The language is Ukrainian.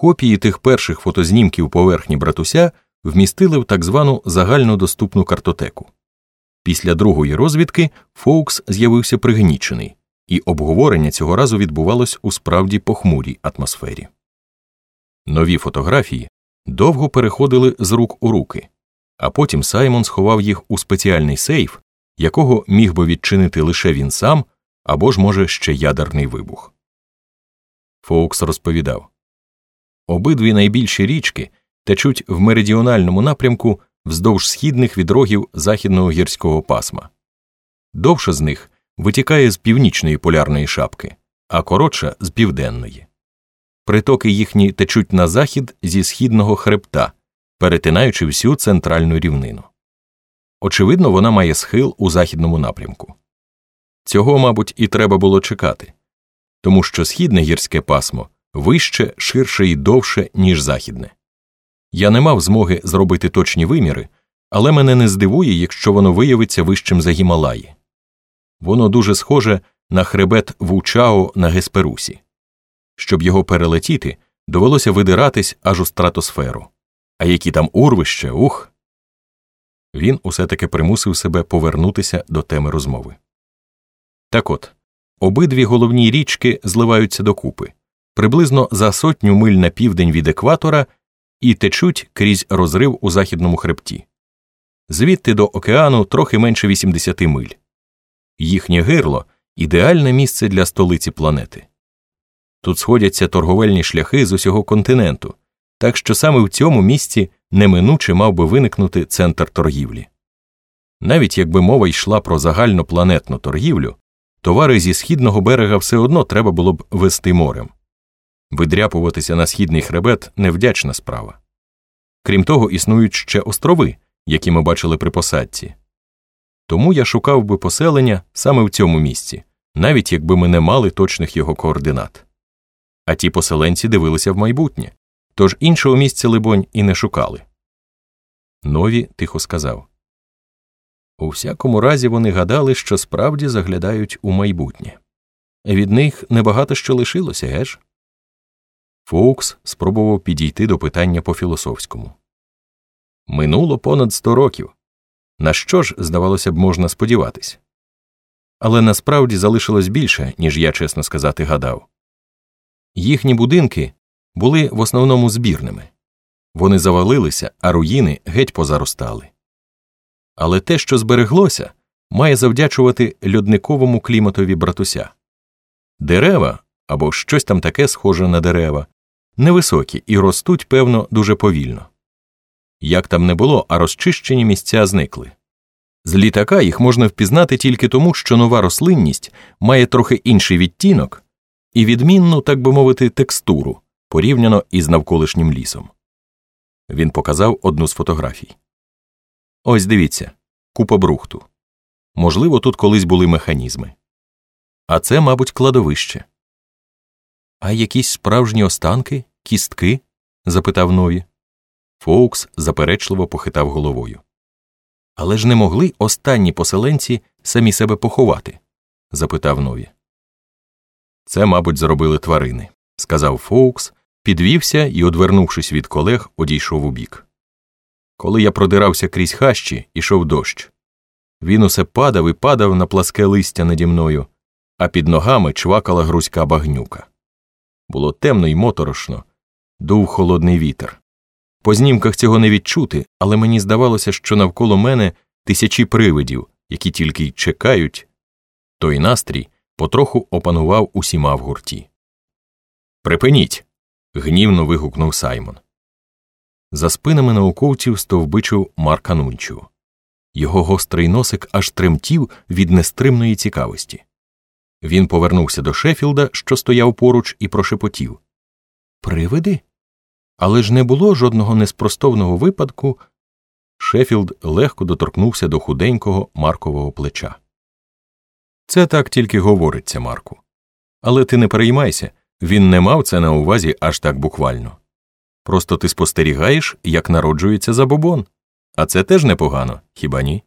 Копії тих перших фотознімків поверхні братуся вмістили в так звану загальнодоступну картотеку. Після другої розвідки Фоукс з'явився пригнічений, і обговорення цього разу відбувалось у справді похмурій атмосфері. Нові фотографії довго переходили з рук у руки, а потім Саймон сховав їх у спеціальний сейф, якого міг би відчинити лише він сам або ж, може, ще ядерний вибух. Фоукс розповідав обидві найбільші річки течуть в меридіональному напрямку вздовж східних відрогів західного гірського пасма. Довша з них витікає з північної полярної шапки, а коротша з південної. Притоки їхні течуть на захід зі східного хребта, перетинаючи всю центральну рівнину. Очевидно, вона має схил у західному напрямку. Цього, мабуть, і треба було чекати, тому що східне гірське пасмо вище, ширше і довше, ніж західне. Я не мав змоги зробити точні виміри, але мене не здивує, якщо воно виявиться вищим за Гімалаї. Воно дуже схоже на хребет Вучао на Гесперусі. Щоб його перелетіти, довелося видиратись аж у стратосферу. А які там урвища, ух. Він усе таки примусив себе повернутися до теми розмови. Так от обидві головні річки зливаються докупи приблизно за сотню миль на південь від екватора і течуть крізь розрив у західному хребті. Звідти до океану трохи менше 80 миль. Їхнє гирло ідеальне місце для столиці планети. Тут сходяться торговельні шляхи з усього континенту, так що саме в цьому місці неминуче мав би виникнути центр торгівлі. Навіть якби мова йшла про загальнопланетну торгівлю, товари зі східного берега все одно треба було б вести морем. Видряпуватися на східний хребет невдячна справа. Крім того, існують ще острови, які ми бачили при посадці. Тому я шукав би поселення саме в цьому місці, навіть якби ми не мали точних його координат. А ті поселенці дивилися в майбутнє, тож іншого місця, либонь, і не шукали. Нові тихо сказав у всякому разі вони гадали, що справді заглядають у майбутнє. Від них небагато що лишилося, геш? Фоукс спробував підійти до питання по філософському. Минуло понад сто років. На що ж, здавалося б, можна сподіватись? Але насправді залишилось більше, ніж я, чесно сказати, гадав. Їхні будинки були в основному збірними вони завалилися, а руїни геть позаростали. Але те, що збереглося, має завдячувати льодниковому кліматові братуся. Дерева або щось там таке схоже на дерева, невисокі і ростуть, певно, дуже повільно. Як там не було, а розчищені місця зникли. З літака їх можна впізнати тільки тому, що нова рослинність має трохи інший відтінок і відмінну, так би мовити, текстуру порівняно із навколишнім лісом. Він показав одну з фотографій. Ось дивіться купа брухту. Можливо, тут колись були механізми. А це, мабуть, кладовище. А якісь справжні останки, кістки? запитав нові. Фоукс заперечливо похитав головою. Але ж не могли останні поселенці самі себе поховати? запитав нові. Це, мабуть, зробили тварини, сказав Фоукс, підвівся і, одвернувшись від колег, одійшов у бік. Коли я продирався крізь хащі, ішов дощ. Він усе падав і падав на пласке листя наді мною, а під ногами чвакала грузька багнюка. Було темно й моторошно, дув холодний вітер. По знімках цього не відчути, але мені здавалося, що навколо мене тисячі привидів, які тільки й чекають. Той настрій потроху опанував усіма в гурті. Припиніть. гнівно вигукнув Саймон. За спинами науковців стовбичив Марк Анунчу. Його гострий носик аж тремтів від нестримної цікавості. Він повернувся до Шефілда, що стояв поруч, і прошепотів Привиди? Але ж не було жодного неспростовного випадку. Шефілд легко доторкнувся до худенького Маркового плеча. Це так тільки говориться, Марку. Але ти не переймайся, він не мав це на увазі аж так буквально. Просто ти спостерігаєш, як народжується забобон. А це теж непогано, хіба ні?